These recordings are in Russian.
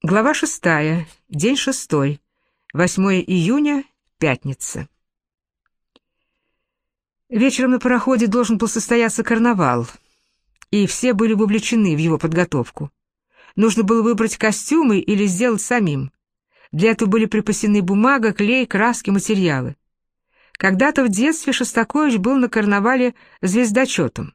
Глава шестая. День шестой. 8 июня. Пятница. Вечером на пароходе должен был состояться карнавал, и все были вовлечены в его подготовку. Нужно было выбрать костюмы или сделать самим. Для этого были припасены бумага, клей, краски, материалы. Когда-то в детстве Шостакович был на карнавале звездочетом.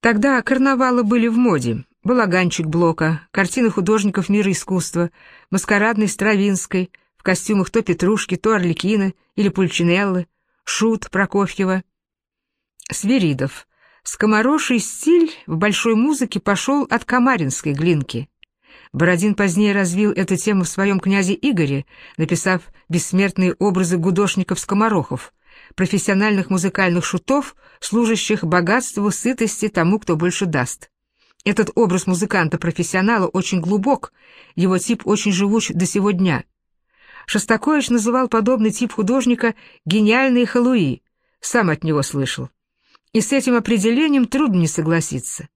Тогда карнавалы были в моде, балаганчик Блока, картины художников мира искусства, маскарадной Стравинской, в костюмах то Петрушки, то Орликина или Пульчинеллы, Шут Прокофьева, Свиридов. Скомороший стиль в большой музыке пошел от Камаринской глинки. Бородин позднее развил эту тему в своем «Князе Игоре», написав бессмертные образы гудошников-скоморохов, профессиональных музыкальных шутов, служащих богатству, сытости тому, кто больше даст. Этот образ музыканта-профессионала очень глубок, его тип очень живуч до сего дня. Шостакович называл подобный тип художника «гениальный халуи», сам от него слышал. И с этим определением трудно не согласиться.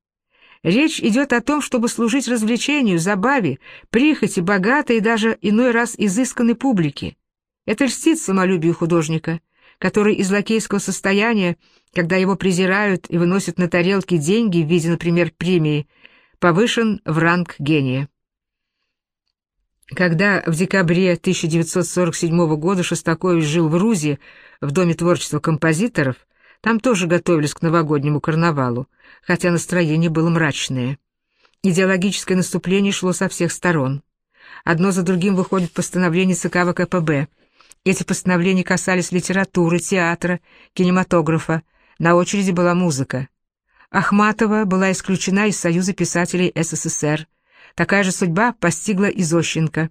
Речь идет о том, чтобы служить развлечению, забаве, прихоти, богатой и даже иной раз изысканной публике. Это льстит самолюбию художника, который из лакейского состояния когда его презирают и выносят на тарелке деньги в виде, например, премии, повышен в ранг гения. Когда в декабре 1947 года Шостакович жил в Рузе, в Доме творчества композиторов, там тоже готовились к новогоднему карнавалу, хотя настроение было мрачное. Идеологическое наступление шло со всех сторон. Одно за другим выходит постановление ЦК ВКПБ. Эти постановления касались литературы, театра, кинематографа, на очереди была музыка. Ахматова была исключена из Союза писателей СССР. Такая же судьба постигла и Зощенко.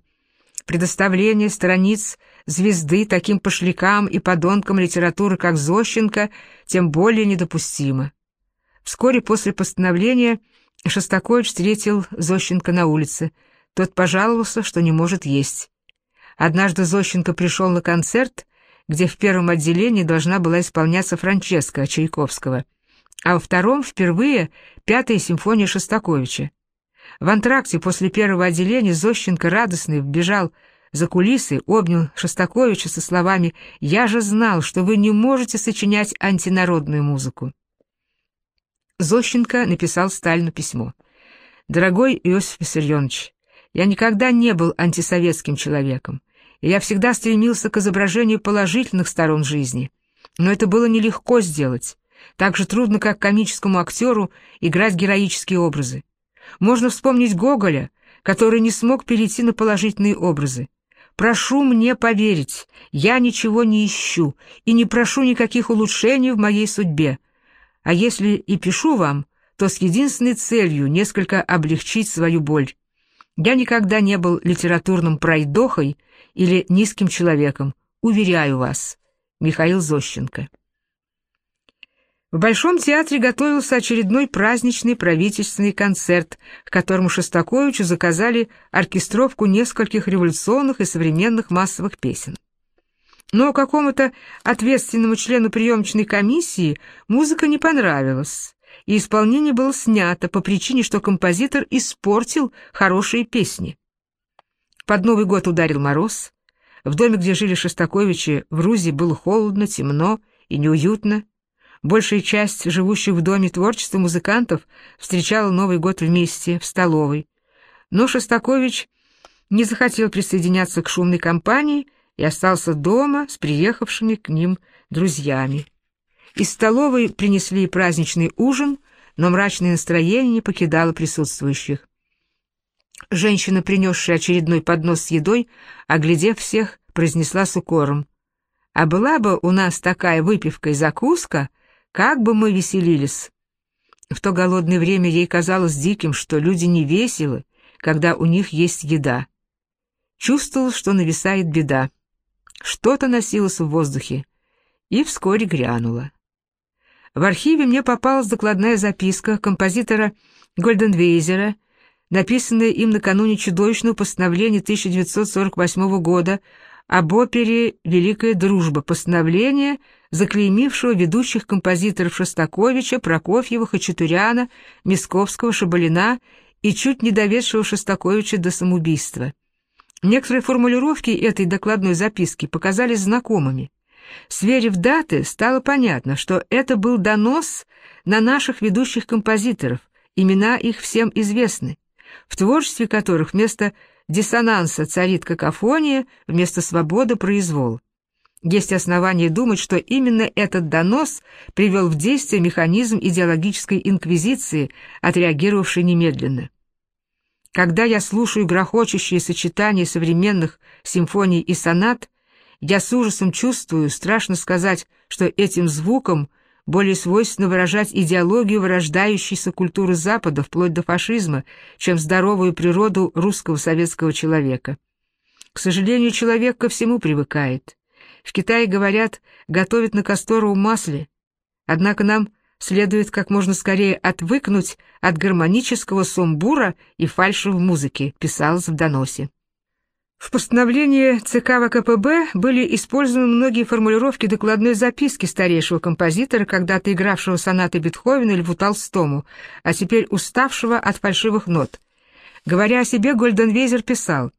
Предоставление страниц звезды таким пошлякам и подонкам литературы, как Зощенко, тем более недопустимо. Вскоре после постановления Шостакович встретил Зощенко на улице. Тот пожаловался, что не может есть. Однажды Зощенко пришел на концерт где в первом отделении должна была исполняться Франческа Чайковского, а во втором впервые пятая симфония Шостаковича. В антракте после первого отделения Зощенко радостный вбежал за кулисы, обнял Шостаковича со словами «Я же знал, что вы не можете сочинять антинародную музыку». Зощенко написал Сталину письмо. «Дорогой Иосиф Виссарионович, я никогда не был антисоветским человеком и я всегда стремился к изображению положительных сторон жизни. Но это было нелегко сделать. Так же трудно, как комическому актеру играть героические образы. Можно вспомнить Гоголя, который не смог перейти на положительные образы. Прошу мне поверить, я ничего не ищу и не прошу никаких улучшений в моей судьбе. А если и пишу вам, то с единственной целью несколько облегчить свою боль. Я никогда не был литературным пройдохой или низким человеком, уверяю вас. Михаил Зощенко. В Большом театре готовился очередной праздничный правительственный концерт, к которому Шостаковичу заказали оркестровку нескольких революционных и современных массовых песен. Но какому-то ответственному члену приемочной комиссии музыка не понравилась и исполнение было снято по причине, что композитор испортил хорошие песни. Под Новый год ударил мороз. В доме, где жили Шостаковичи, в Рузе было холодно, темно и неуютно. Большая часть живущих в доме творчества музыкантов встречала Новый год вместе, в столовой. Но Шостакович не захотел присоединяться к шумной компании и остался дома с приехавшими к ним друзьями. Из столовой принесли праздничный ужин, но мрачное настроение не покидало присутствующих. Женщина, принесшая очередной поднос с едой, оглядев всех, произнесла с укором. «А была бы у нас такая выпивка и закуска, как бы мы веселились!» В то голодное время ей казалось диким, что люди не веселы, когда у них есть еда. Чувствовал, что нависает беда. Что-то носилось в воздухе, и вскоре грянуло. В архиве мне попалась докладная записка композитора Гольденвейзера, написанная им накануне чудовищного постановления 1948 года об опере «Великая дружба», постановление, заклеймившего ведущих композиторов Шостаковича, Прокофьева, Хачатуряна, Мисковского, Шабалина и чуть не доведшего Шостаковича до самоубийства. Некоторые формулировки этой докладной записки показались знакомыми. Сверив даты, стало понятно, что это был донос на наших ведущих композиторов, имена их всем известны, в творчестве которых вместо диссонанса царит какофония, вместо свободы произвол. Есть основания думать, что именно этот донос привел в действие механизм идеологической инквизиции, отреагировавший немедленно. Когда я слушаю грохочущие сочетания современных симфоний и сонат, я с ужасом чувствую, страшно сказать, что этим звуком более свойственно выражать идеологию вырождающейся культуры Запада, вплоть до фашизма, чем здоровую природу русского советского человека. К сожалению, человек ко всему привыкает. В Китае, говорят, готовят на касторовом масле. Однако нам следует как можно скорее отвыкнуть от гармонического сумбура и фальши в музыке, писалось в доносе. В постановлении ЦК ВКПБ были использованы многие формулировки докладной записки старейшего композитора, когда-то игравшего сонаты Бетховена Льву Толстому, а теперь уставшего от фальшивых нот. Говоря о себе, Гольденвейзер писал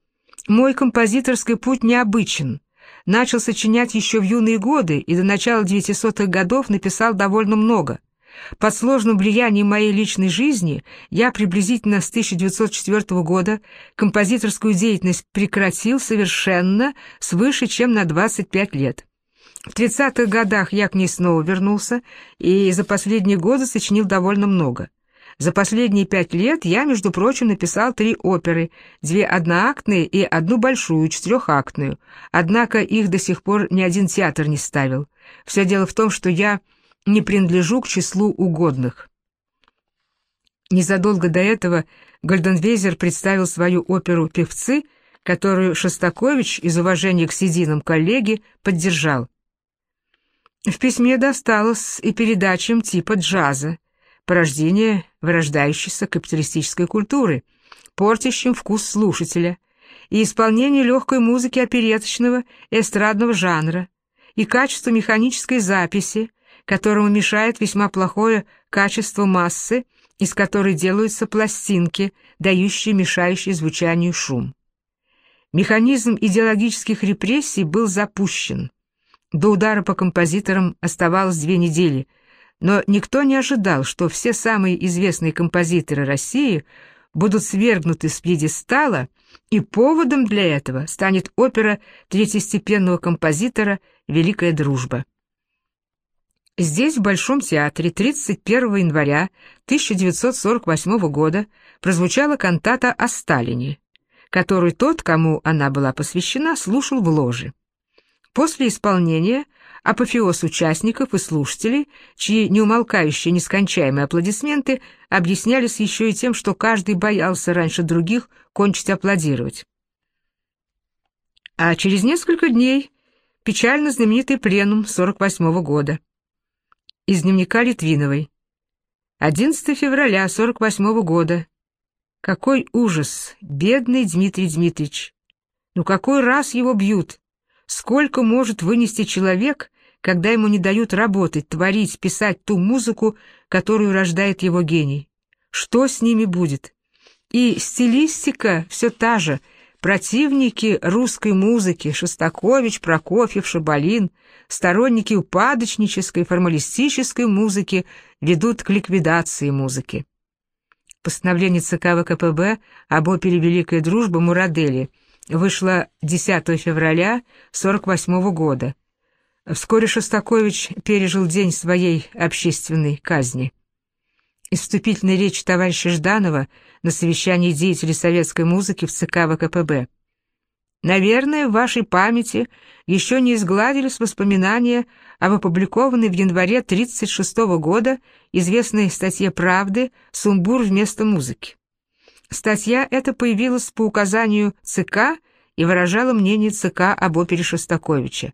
«Мой композиторский путь необычен. Начал сочинять еще в юные годы и до начала 900-х годов написал довольно много. Под сложным влиянием моей личной жизни я приблизительно с 1904 года композиторскую деятельность прекратил совершенно свыше, чем на 25 лет. В 30-х годах я к ней снова вернулся и за последние годы сочинил довольно много. За последние пять лет я, между прочим, написал три оперы, две одноактные и одну большую, четырехактную, однако их до сих пор ни один театр не ставил. Все дело в том, что я не принадлежу к числу угодных. Незадолго до этого Гольденвейзер представил свою оперу «Певцы», которую Шостакович из уважения к сединам коллеги поддержал. В письме досталось и передачам типа джаза, порождение вырождающейся капиталистической культуры, портящим вкус слушателя, и исполнение легкой музыки опереточного эстрадного жанра, и качество механической записи, которому мешает весьма плохое качество массы, из которой делаются пластинки, дающие мешающий звучанию шум. Механизм идеологических репрессий был запущен. До удара по композиторам оставалось две недели, но никто не ожидал, что все самые известные композиторы России будут свергнуты с пьедестала, и поводом для этого станет опера третьестепенного композитора «Великая дружба». Здесь, в Большом театре, 31 января 1948 года прозвучала кантата о Сталине, которую тот, кому она была посвящена, слушал в ложе. После исполнения апофеоз участников и слушателей, чьи неумолкающие нескончаемые аплодисменты объяснялись еще и тем, что каждый боялся раньше других кончить аплодировать. А через несколько дней печально знаменитый пленум 48 -го года. Из дневника Литвиновой. 11 февраля 48 -го года. Какой ужас, бедный Дмитрий Дмитриевич. Ну какой раз его бьют? Сколько может вынести человек, когда ему не дают работать, творить, писать ту музыку, которую рождает его гений? Что с ними будет? И стилистика все та же — Противники русской музыки Шостакович, Прокофьев, Шабалин, сторонники упадочнической, формалистической музыки ведут к ликвидации музыки. Постановление ЦК ВКПБ об опере «Великая дружба» Мурадели вышло 10 февраля 1948 года. Вскоре Шостакович пережил день своей общественной казни. Из вступительной речи товарища Жданова на совещании деятелей советской музыки в ЦК ВКПБ. Наверное, в вашей памяти еще не изгладились воспоминания об опубликованной в январе 1936 года известной статье «Правды» «Сумбур вместо музыки». Статья эта появилась по указанию ЦК и выражала мнение ЦК об опере Шостаковича.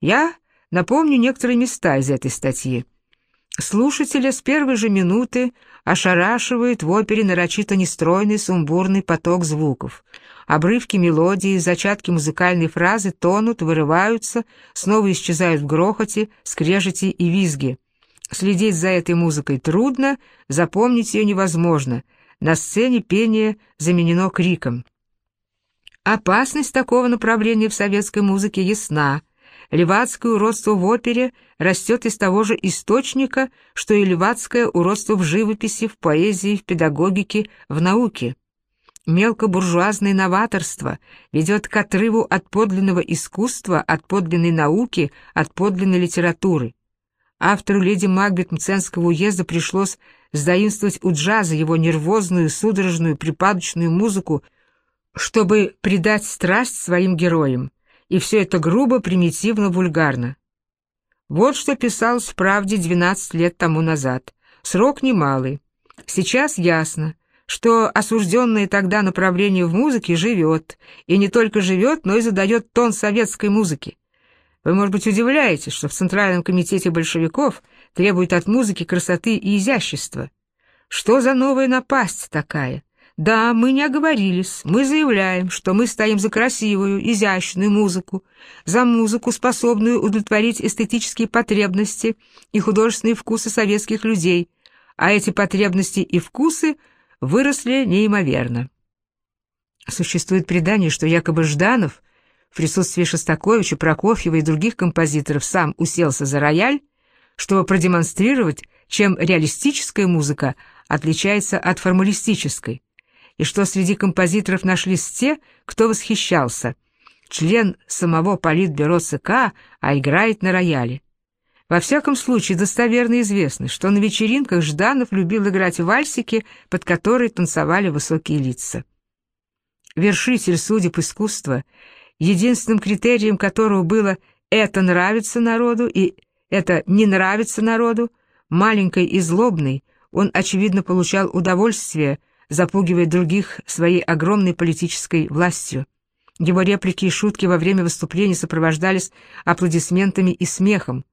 Я напомню некоторые места из этой статьи. Слушателя с первой же минуты ошарашивает в опере нарочито нестройный сумбурный поток звуков. Обрывки мелодии, зачатки музыкальной фразы тонут, вырываются, снова исчезают в грохоте, скрежете и визге. Следить за этой музыкой трудно, запомнить ее невозможно. на сцене пение заменено криком. Опасность такого направления в советской музыке ясна. Левацкое уродство в опере растет из того же источника, что и левацкое уродство в живописи, в поэзии, в педагогике, в науке. Мелкобуржуазное новаторство ведет к отрыву от подлинного искусства, от подлинной науки, от подлинной литературы. Автору леди Макбет Мценского уезда пришлось заимствовать у джаза его нервозную, судорожную, припадочную музыку, чтобы придать страсть своим героям, и все это грубо, примитивно, вульгарно. Вот что писалось в «Правде» 12 лет тому назад. Срок немалый. Сейчас ясно, что осужденное тогда направление в музыке живет, и не только живет, но и задает тон советской музыки. Вы, может быть, удивляетесь, что в Центральном комитете большевиков требуют от музыки красоты и изящества. Что за новая напасть такая? Да, мы не оговорились, мы заявляем, что мы стоим за красивую, изящную музыку, за музыку, способную удовлетворить эстетические потребности и художественные вкусы советских людей, а эти потребности и вкусы выросли неимоверно. Существует предание, что якобы Жданов – в присутствии Шостаковича, Прокофьева и других композиторов сам уселся за рояль, чтобы продемонстрировать, чем реалистическая музыка отличается от формалистической, и что среди композиторов нашлись те, кто восхищался. Член самого политбюро ЦК, а играет на рояле. Во всяком случае, достоверно известно, что на вечеринках Жданов любил играть вальсики, под которые танцевали высокие лица. Вершитель судеб искусства — единственным критерием которого было «это нравится народу» и «это не нравится народу», маленькой и злобный, он, очевидно, получал удовольствие, запугивая других своей огромной политической властью. Его реплики и шутки во время выступлений сопровождались аплодисментами и смехом.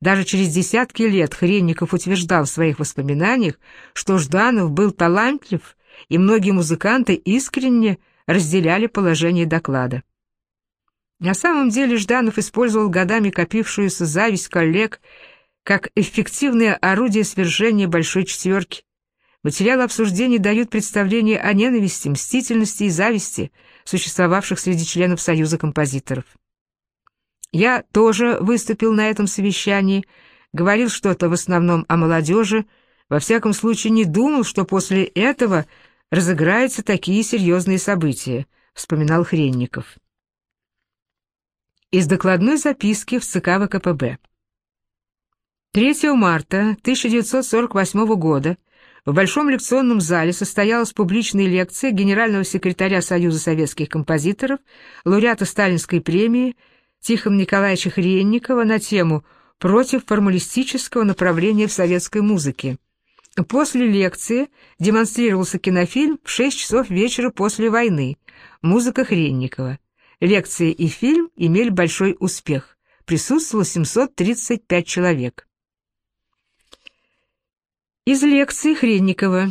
Даже через десятки лет Хренников утверждал в своих воспоминаниях, что Жданов был талантлив, и многие музыканты искренне разделяли положение доклада. На самом деле Жданов использовал годами копившуюся зависть коллег как эффективное орудие свержения Большой Четверки. Материалы обсуждений дают представление о ненависти, мстительности и зависти, существовавших среди членов Союза композиторов. Я тоже выступил на этом совещании, говорил что-то в основном о молодежи, во всяком случае не думал, что после этого разыграются такие серьезные события, вспоминал Хренников из докладной записки в ЦК ВКПБ. 3 марта 1948 года в Большом лекционном зале состоялась публичная лекция генерального секретаря Союза советских композиторов, лауреата Сталинской премии Тихона Николаевича Хренникова на тему «Против формалистического направления в советской музыке». После лекции демонстрировался кинофильм в 6 часов вечера после войны «Музыка Хренникова». Лекция и фильм имели большой успех. Присутствовало 735 человек. Из лекции Хренникова.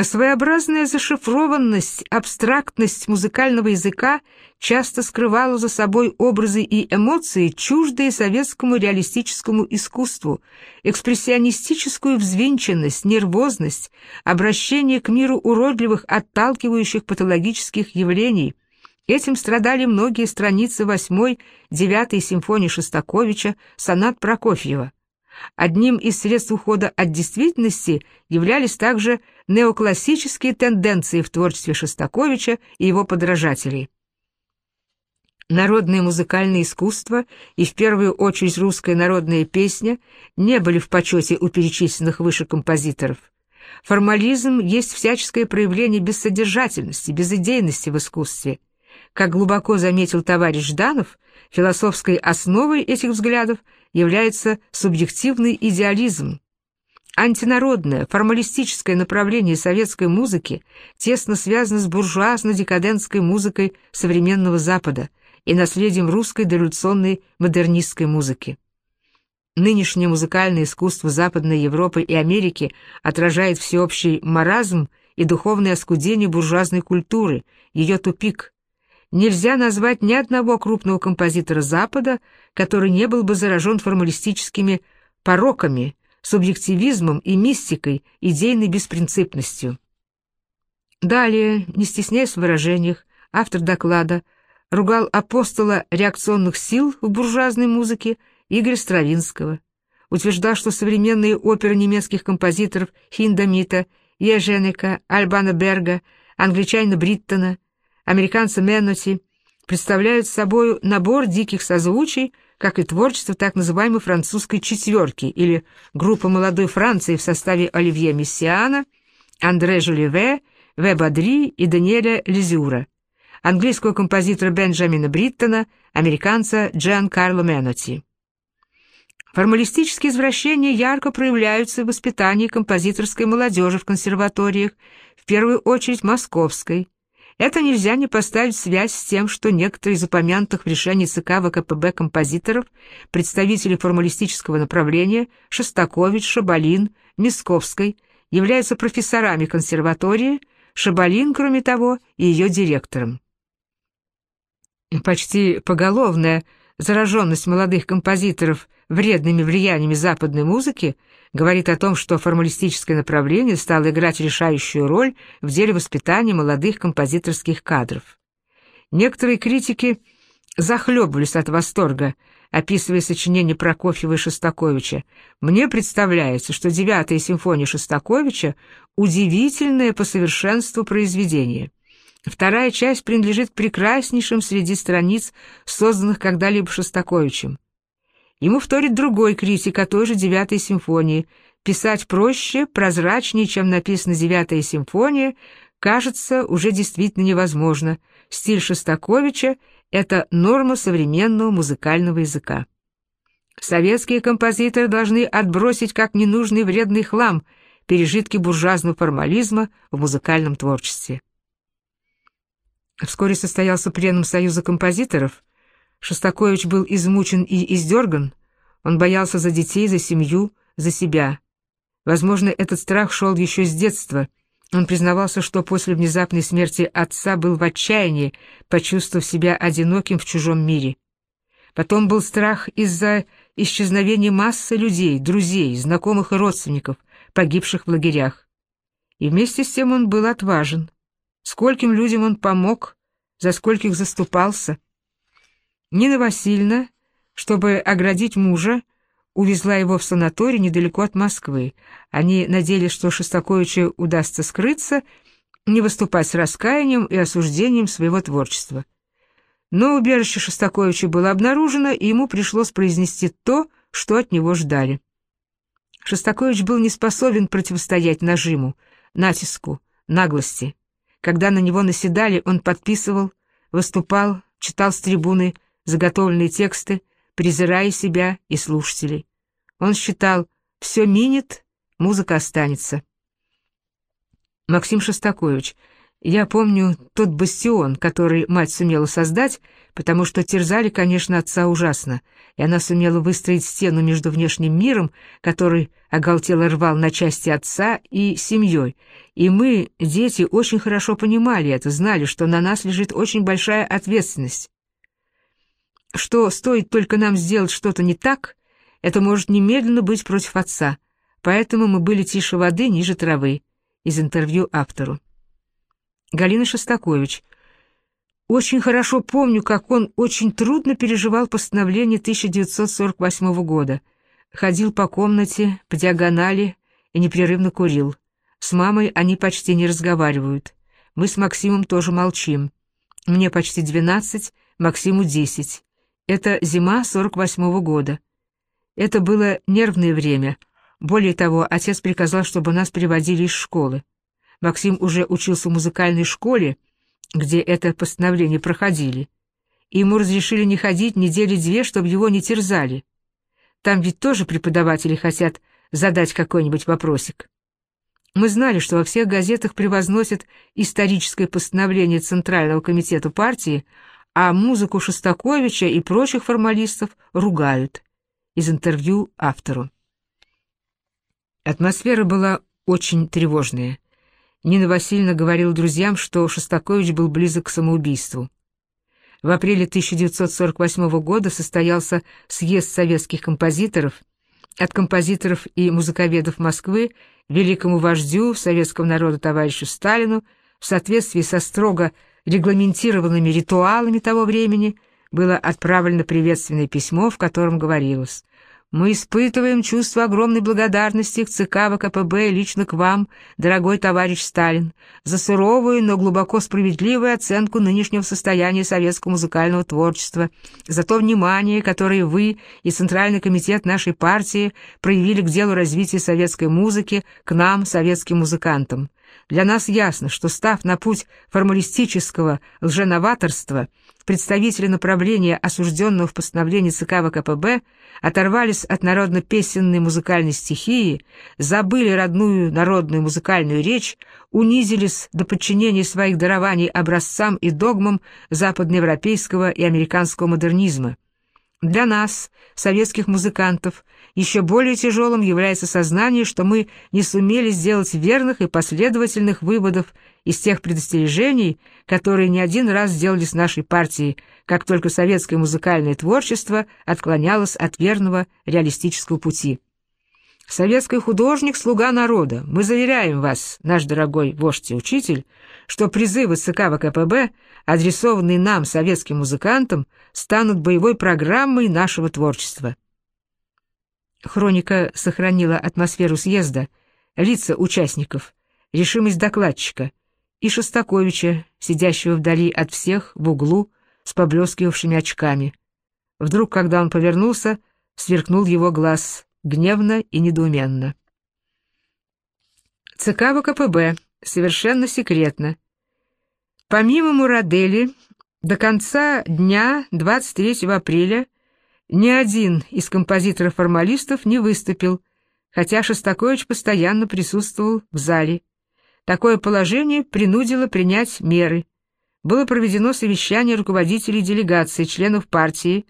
Своеобразная зашифрованность, абстрактность музыкального языка часто скрывала за собой образы и эмоции, чуждые советскому реалистическому искусству, экспрессионистическую взвинченность, нервозность, обращение к миру уродливых, отталкивающих патологических явлений, Этим страдали многие страницы восьмой, девятой симфонии Шостаковича, сонат Прокофьева. Одним из средств ухода от действительности являлись также неоклассические тенденции в творчестве Шостаковича и его подражателей. Народное музыкальное искусство и в первую очередь русская народная песня не были в почете у перечисленных выше композиторов. Формализм есть всяческое проявление бессодержательности, безыдейности в искусстве – как глубоко заметил товарищ Жданов, философской основой этих взглядов является субъективный идеализм. Антинародное, формалистическое направление советской музыки тесно связано с буржуазно-декадентской музыкой современного Запада и наследием русской дореволюционной модернистской музыки. Нынешнее музыкальное искусство Западной Европы и Америки отражает всеобщий маразм и духовное оскудение буржуазной культуры, ее тупик, Нельзя назвать ни одного крупного композитора Запада, который не был бы заражен формалистическими пороками, субъективизмом и мистикой, идейной беспринципностью. Далее, не стесняясь в выражениях, автор доклада ругал апостола реакционных сил в буржуазной музыке Игоря Стравинского, утверждал, что современные оперы немецких композиторов Хиндамита, Еженека, Альбана Берга, англичанина Бриттона, американца Менноти представляют собой набор диких созвучий, как и творчество так называемой французской четверки или группы молодой Франции в составе Оливье Мессиана, Андре Жулеве, В. Бадри и Даниэля Лизюра, английского композитора Бенджамина Бриттона, американца Джан Карло Менноти. Формалистические извращения ярко проявляются в воспитании композиторской молодежи в консерваториях, в первую очередь московской. Это нельзя не поставить в связь с тем, что некоторые из упомянутых в решении ЦК ВКПБ композиторов, представители формалистического направления, Шостакович, Шабалин, Мисковской, являются профессорами консерватории, Шабалин, кроме того, и ее директором. Почти поголовная зараженность молодых композиторов вредными влияниями западной музыки говорит о том, что формалистическое направление стало играть решающую роль в деле воспитания молодых композиторских кадров. Некоторые критики захлебывались от восторга, описывая сочинения Прокофьева и Шостаковича. Мне представляется, что девятая симфония Шостаковича — удивительное по совершенству произведение. Вторая часть принадлежит к прекраснейшим среди страниц, созданных когда-либо Шостаковичем. Ему вторит другой критик о той же девятой симфонии. Писать проще, прозрачнее, чем написана девятая симфония, кажется, уже действительно невозможно. Стиль Шостаковича — это норма современного музыкального языка. Советские композиторы должны отбросить как ненужный вредный хлам пережитки буржуазного формализма в музыкальном творчестве. Вскоре состоялся пленум Союза композиторов. Шостакович был измучен и издерган. Он боялся за детей, за семью, за себя. Возможно, этот страх шел еще с детства. Он признавался, что после внезапной смерти отца был в отчаянии, почувствовав себя одиноким в чужом мире. Потом был страх из-за исчезновения массы людей, друзей, знакомых и родственников, погибших в лагерях. И вместе с тем он был отважен. Скольким людям он помог, за скольких заступался. Нина Васильевна, чтобы оградить мужа, увезла его в санаторий недалеко от Москвы. Они надеялись, что Шостаковичу удастся скрыться, не выступать с раскаянием и осуждением своего творчества. Но убежище Шостаковича было обнаружено, и ему пришлось произнести то, что от него ждали. Шостакович был не способен противостоять нажиму, натиску, наглости. Когда на него наседали, он подписывал, выступал, читал с трибуны заготовленные тексты, презирая себя и слушателей. Он считал, все минет, музыка останется. Максим Шостакович — я помню тот бастион, который мать сумела создать, потому что терзали, конечно, отца ужасно, и она сумела выстроить стену между внешним миром, который оголтело рвал на части отца, и семьей. И мы, дети, очень хорошо понимали это, знали, что на нас лежит очень большая ответственность. Что стоит только нам сделать что-то не так, это может немедленно быть против отца, поэтому мы были тише воды, ниже травы. Из интервью автору. Галина Шостакович. Очень хорошо помню, как он очень трудно переживал постановление 1948 года. Ходил по комнате, по диагонали и непрерывно курил. С мамой они почти не разговаривают. Мы с Максимом тоже молчим. Мне почти 12, Максиму 10. Это зима 48 -го года. Это было нервное время. Более того, отец приказал, чтобы нас приводили из школы. Максим уже учился в музыкальной школе, где это постановление проходили, и ему разрешили не ходить недели две, чтобы его не терзали. Там ведь тоже преподаватели хотят задать какой-нибудь вопросик. Мы знали, что во всех газетах превозносят историческое постановление Центрального комитета партии, а музыку Шостаковича и прочих формалистов ругают. Из интервью автору. Атмосфера была очень тревожная. Нина Васильевна говорила друзьям, что Шостакович был близок к самоубийству. В апреле 1948 года состоялся съезд советских композиторов. От композиторов и музыковедов Москвы великому вождю советского народа товарищу Сталину в соответствии со строго регламентированными ритуалами того времени, было отправлено приветственное письмо, в котором говорилось мы испытываем чувство огромной благодарности к ЦК ВКПБ и лично к вам, дорогой товарищ Сталин, за суровую, но глубоко справедливую оценку нынешнего состояния советского музыкального творчества, за то внимание, которое вы и Центральный комитет нашей партии проявили к делу развития советской музыки, к нам, советским музыкантам. Для нас ясно, что, став на путь формалистического лженоваторства, представители направления, осужденного в постановлении ЦК ВКПБ, оторвались от народно-песенной музыкальной стихии, забыли родную народную музыкальную речь, унизились до подчинения своих дарований образцам и догмам западноевропейского и американского модернизма. Для нас, советских музыкантов, еще более тяжелым является сознание, что мы не сумели сделать верных и последовательных выводов из тех предостережений, которые не один раз сделали с нашей партией, как только советское музыкальное творчество отклонялось от верного реалистического пути. Советский художник — слуга народа. Мы заверяем вас, наш дорогой вождь и учитель, что призывы ЦК ВКПБ, адресованные нам, советским музыкантам, станут боевой программой нашего творчества. Хроника сохранила атмосферу съезда, лица участников, решимость докладчика и Шостаковича, сидящего вдали от всех в углу с поблескивавшими очками. Вдруг, когда он повернулся, сверкнул его глаз гневно и недоуменно. ЦК ВКПБ, совершенно секретно. Помимо Мурадели, до конца дня 23 апреля ни один из композиторов-формалистов не выступил, хотя Шостакович постоянно присутствовал в зале. Такое положение принудило принять меры. Было проведено совещание руководителей делегации, членов партии,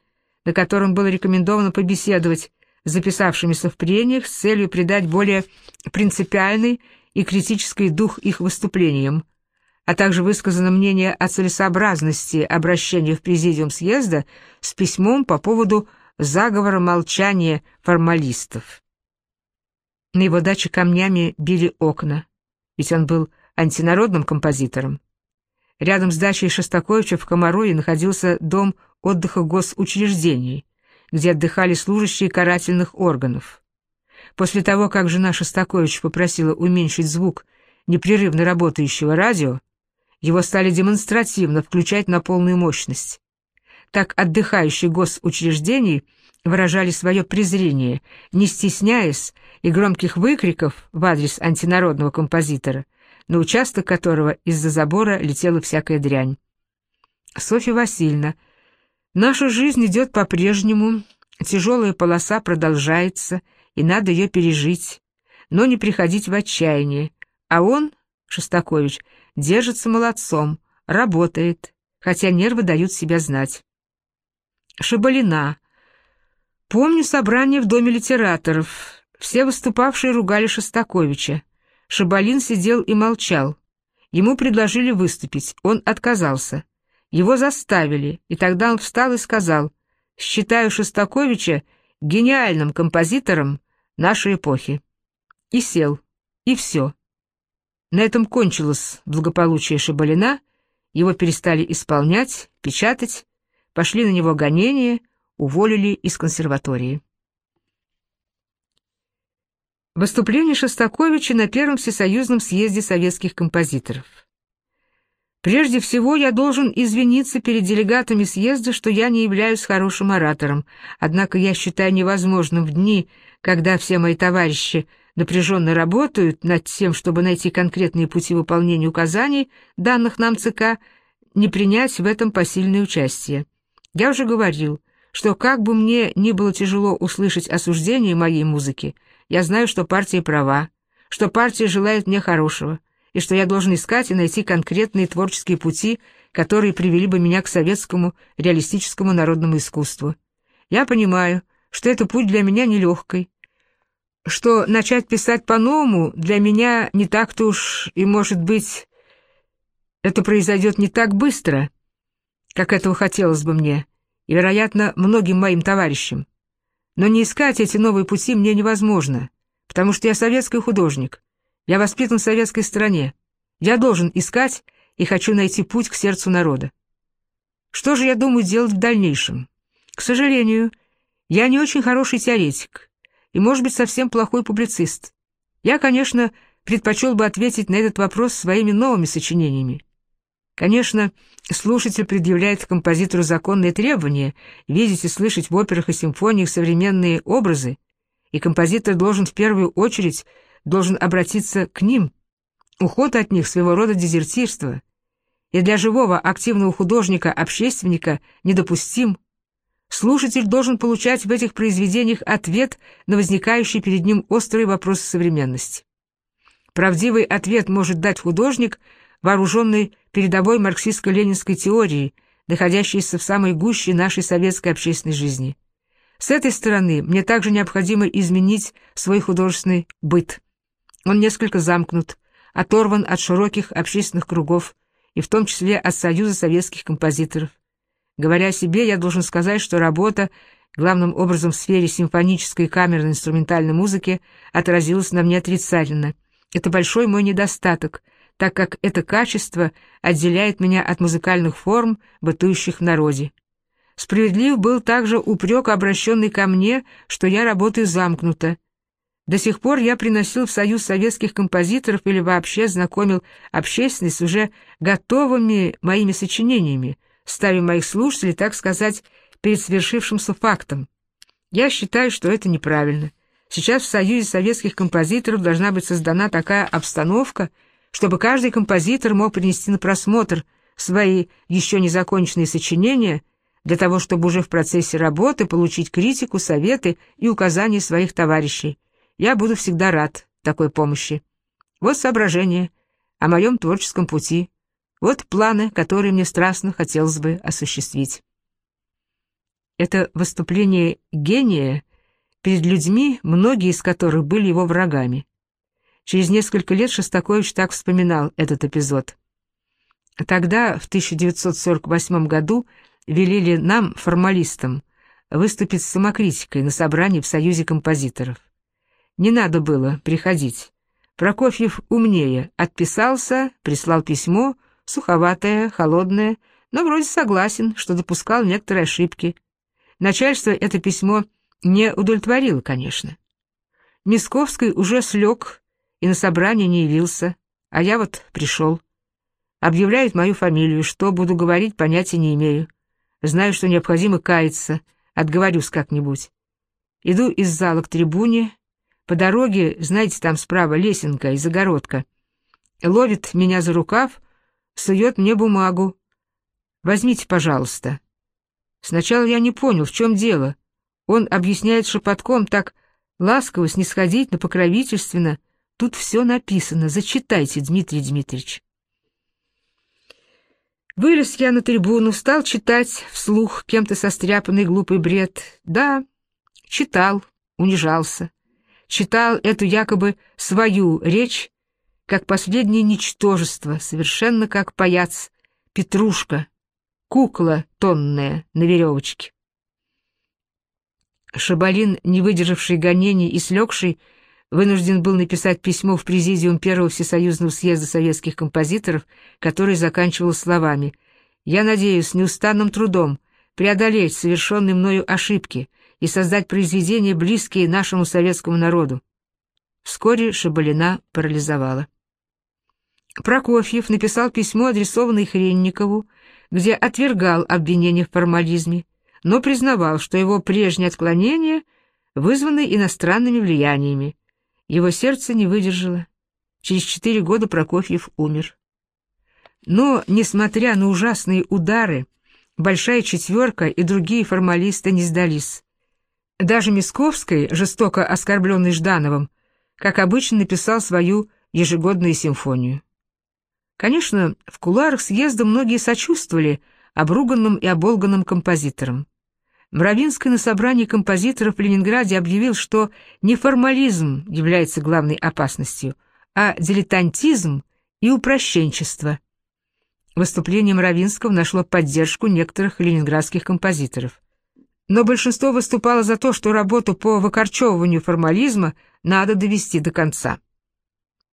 на котором было рекомендовано побеседовать записавшимися в прениях с целью придать более принципиальный и критический дух их выступлениям а также высказано мнение о целесообразности обращения в президиум съезда с письмом по поводу заговора молчания формалистов. На его даче камнями били окна, ведь он был антинародным композитором. Рядом с дачей Шостаковича в Комарове находился дом отдыха госучреждений, где отдыхали служащие карательных органов. После того, как жена Шостаковича попросила уменьшить звук непрерывно работающего радио, его стали демонстративно включать на полную мощность. Так отдыхающие госучреждений выражали свое презрение, не стесняясь и громких выкриков в адрес антинародного композитора, на участок которого из-за забора летела всякая дрянь. Софья Васильевна, наша жизнь идет по-прежнему, тяжелая полоса продолжается, и надо ее пережить, но не приходить в отчаяние, а он, Шостакович, держится молодцом, работает, хотя нервы дают себя знать. Шабалина. Помню собрание в Доме литераторов. Все выступавшие ругали Шостаковича. Шабалин сидел и молчал. Ему предложили выступить, он отказался. Его заставили, и тогда он встал и сказал, «Считаю Шостаковича гениальным композитором нашей эпохи». И сел, и все. На этом кончилось благополучие Шабалина, его перестали исполнять, печатать, пошли на него гонения, уволили из консерватории. Выступление Шостаковича на Первом Всесоюзном съезде советских композиторов. Прежде всего, я должен извиниться перед делегатами съезда, что я не являюсь хорошим оратором, однако я считаю невозможным в дни, когда все мои товарищи – напряженно работают над тем, чтобы найти конкретные пути выполнения указаний, данных нам ЦК, не принять в этом посильное участие. Я уже говорил, что как бы мне ни было тяжело услышать осуждение моей музыки, я знаю, что партия права, что партия желает мне хорошего, и что я должен искать и найти конкретные творческие пути, которые привели бы меня к советскому реалистическому народному искусству. Я понимаю, что это путь для меня нелегкий, что начать писать по-новому для меня не так-то уж и, может быть, это произойдет не так быстро, как этого хотелось бы мне, и, вероятно, многим моим товарищам. Но не искать эти новые пути мне невозможно, потому что я советский художник, я воспитан в советской стране, Я должен искать и хочу найти путь к сердцу народа. Что же я думаю делать в дальнейшем? К сожалению, я не очень хороший теоретик и, может быть, совсем плохой публицист. Я, конечно, предпочел бы ответить на этот вопрос своими новыми сочинениями. Конечно, слушатель предъявляет композитору законные требования видеть и слышать в операх и симфониях современные образы, и композитор должен в первую очередь должен обратиться к ним. Уход от них своего рода дезертирство. И для живого активного художника-общественника недопустим. Слушатель должен получать в этих произведениях ответ на возникающие перед ним острые вопросы современности. Правдивый ответ может дать художник, вооруженный передовой марксистско-ленинской теорией, находящейся в самой гуще нашей советской общественной жизни. С этой стороны мне также необходимо изменить свой художественный быт. Он несколько замкнут, оторван от широких общественных кругов, и в том числе от Союза советских композиторов. Говоря о себе, я должен сказать, что работа, главным образом в сфере симфонической и камерной инструментальной музыки, отразилась на мне отрицательно. Это большой мой недостаток, так как это качество отделяет меня от музыкальных форм, бытующих в народе. Справедлив был также упрек, обращенный ко мне, что я работаю замкнуто. До сих пор я приносил в Союз советских композиторов или вообще знакомил общественность с уже готовыми моими сочинениями, ставя моих слушателей, так сказать, перед свершившимся фактом. Я считаю, что это неправильно. Сейчас в Союзе советских композиторов должна быть создана такая обстановка, чтобы каждый композитор мог принести на просмотр свои еще незаконченные сочинения для того, чтобы уже в процессе работы получить критику, советы и указания своих товарищей. Я буду всегда рад такой помощи. Вот соображение о моем творческом пути. Вот планы, которые мне страстно хотелось бы осуществить. Это выступление гения перед людьми, многие из которых были его врагами. Через несколько лет Шостакович так вспоминал этот эпизод. Тогда, в 1948 году, велели нам, формалистам, выступить с самокритикой на собрании в Союзе композиторов. Не надо было приходить. Прокофьев умнее, отписался, прислал письмо, суховатое, холодное, но вроде согласен, что допускал некоторые ошибки. Начальство это письмо не удовлетворило, конечно. Мисковский уже слег и на собрание не явился, а я вот пришел. Объявляют мою фамилию, что буду говорить, понятия не имею. Знаю, что необходимо каяться, отговорюсь как-нибудь. Иду из зала к трибуне, по дороге, знаете, там справа лесенка и загородка. Ловит меня за рукав, сует мне бумагу. Возьмите, пожалуйста. Сначала я не понял, в чем дело. Он объясняет шепотком так ласково, снисходительно, покровительственно. Тут все написано. Зачитайте, Дмитрий Дмитриевич. Вылез я на трибуну, стал читать вслух кем-то состряпанный глупый бред. Да, читал, унижался. Читал эту якобы свою речь, как последнее ничтожество, совершенно как паяц, петрушка, кукла тонная на веревочке. Шабалин, не выдержавший гонений и слегший, вынужден был написать письмо в президиум Первого Всесоюзного съезда советских композиторов, который заканчивал словами «Я надеюсь неустанным трудом преодолеть совершенные мною ошибки и создать произведения, близкие нашему советскому народу». Вскоре Шабалина парализовала. Прокофьев написал письмо, адресованное Хренникову, где отвергал обвинения в формализме, но признавал, что его прежние отклонения вызваны иностранными влияниями, его сердце не выдержало. Через четыре года Прокофьев умер. Но, несмотря на ужасные удары, Большая Четверка и другие формалисты не сдались. Даже Мисковский, жестоко оскорбленный Ждановым, как обычно написал свою ежегодную симфонию. Конечно, в кулуарах съезда многие сочувствовали обруганным и оболганным композиторам. Мравинский на собрании композиторов в Ленинграде объявил, что не формализм является главной опасностью, а дилетантизм и упрощенчество. Выступление Мравинского нашло поддержку некоторых ленинградских композиторов. Но большинство выступало за то, что работу по выкорчевыванию формализма надо довести до конца.